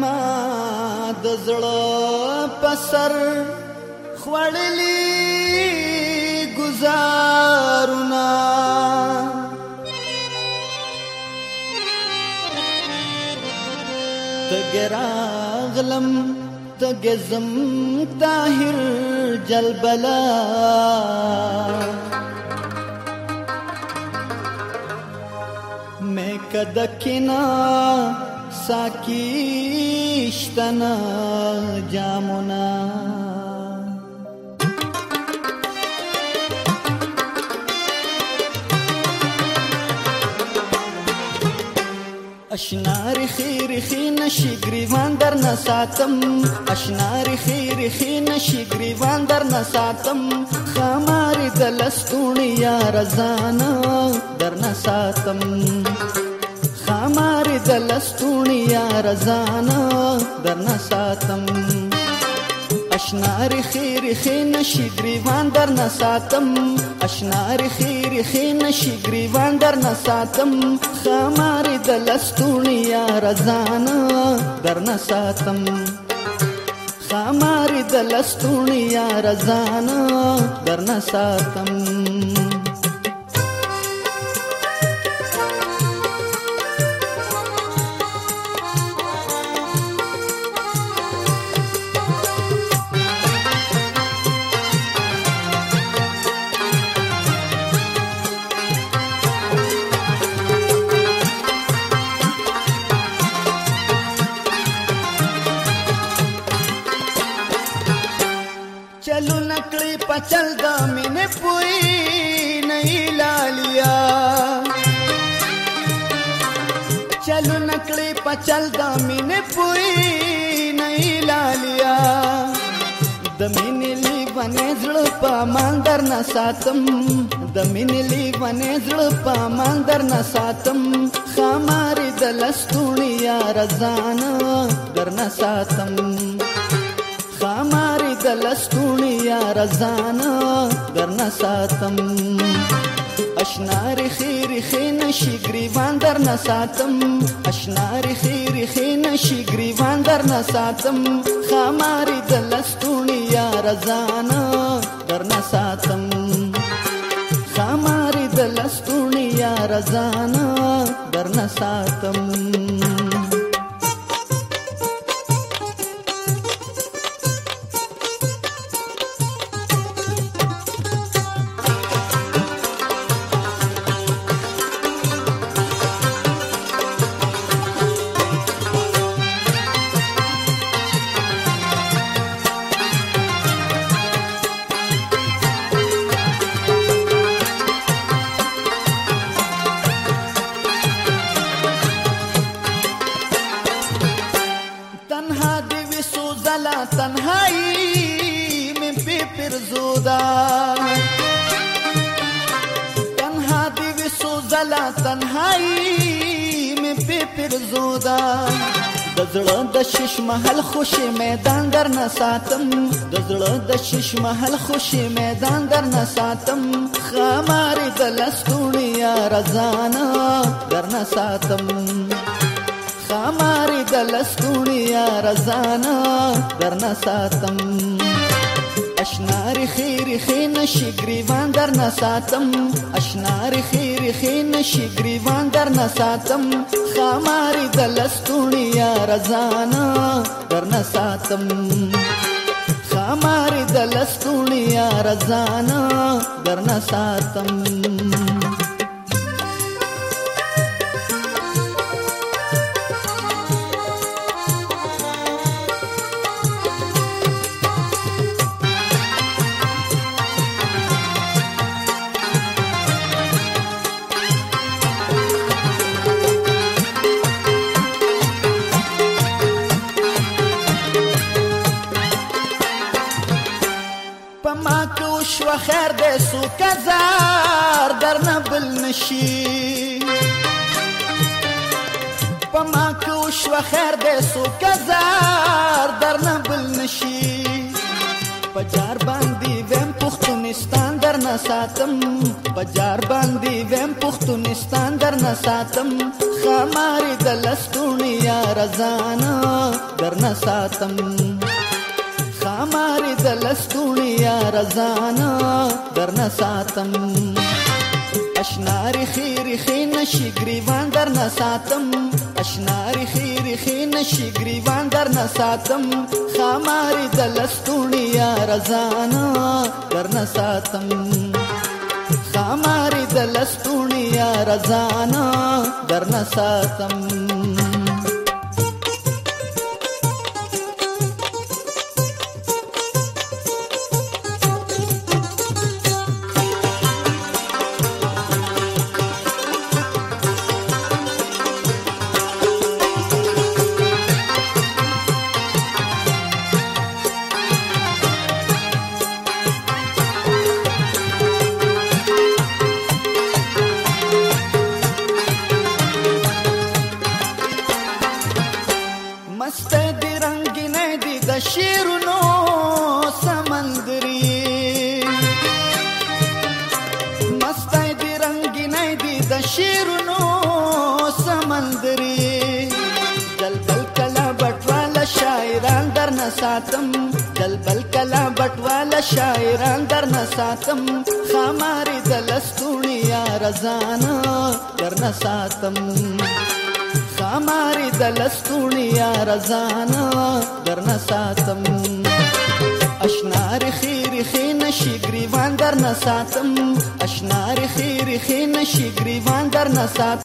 ما د زړه پسر خوړلې گزارونه تګراغلم تګزم طاهر جلبلا کدکنا ساکیشتنا جامنا اشنار خیر خین شګریوان در نساتم اشنار خیر خین شګریوان در نساتم خمار دلستون یا رزانا در نساتم امر دلستونی یا رزانا درنا ساتم اشنا رخی رخی نشی گریوان در نساتم اشنا رخی رخی نشی گریوان در نساتم خمار دلستونی یا رزانا در نساتم خمار دلستونی یا رزانا در نساتم چلو نکلی پچل دا مینه پوی نه لالیا چلو نکلی پچل دا مینه پوی نه لالیا د مینې لیوانه زړه په ماندر نه ساتم د مینې لیوانه زړه په ماندر نه ساتم خمارې د لستونی یا رضانه در نه ساتم خمارې ځل ستونی یار زانا درنه ساتم اشنا رخي رخي نشي گریوان در نساتم اشنا رخي رخي نشي گریوان در نساتم خماري دلستوني يا رزانا در نساتم خماري دلستوني يا رزانا در نساتم زلا تنهایی می پی پر زودا د زړه د شش محل خوشي میدان در نه ساتم د زړه د شش محل خوشي میدان در نه ساتم خمار د لستونیا رضانا در نه ساتم خمار د لستونیا رضانا در نه ساتم آشنا رخی رخی نشی گریوان در نساتم آشنا رخی رخی نشی گریوان در نساتم خاماری دلستونی یا رزانا در نساتم خاماری دلستونی یا رزانا در نساتم پاک وشو خیر دې سو کزار در نه بل نشي پاک وشو خیر دې سو کزار در نه بل نشي پجار باندې ویم پښتونستان در نه ساتم پجار باندې ویم پښتونستان در نه ساتم خمارې د لستونی یا رضانا در نه ساتم هماري د لستونیا رضانا درنه ساتم اشناری خیر خین شګریوان درنه ساتم اشناری خیر خین شګریوان درنه ساتم خماري د لستونیا رضانا درنه ساتم خماري د لستونیا رضانا درنه ساتم मस्त दि रंगिन दि दशेरुनो समंदरी मस्त दि रंगिन दि दशेरुनो समंदरी जलबल कला बटवाला शायरान दर न सातम जलबल कला बटवाला शायरान दर न सातम हमारी दलस्तुणी यार जाना दर न सातम دلستونی یار زانا درن ساتم اشنا رخی رخی نشی گریوان درن ساتم اشنا رخی رخی نشی گریوان درن ساتم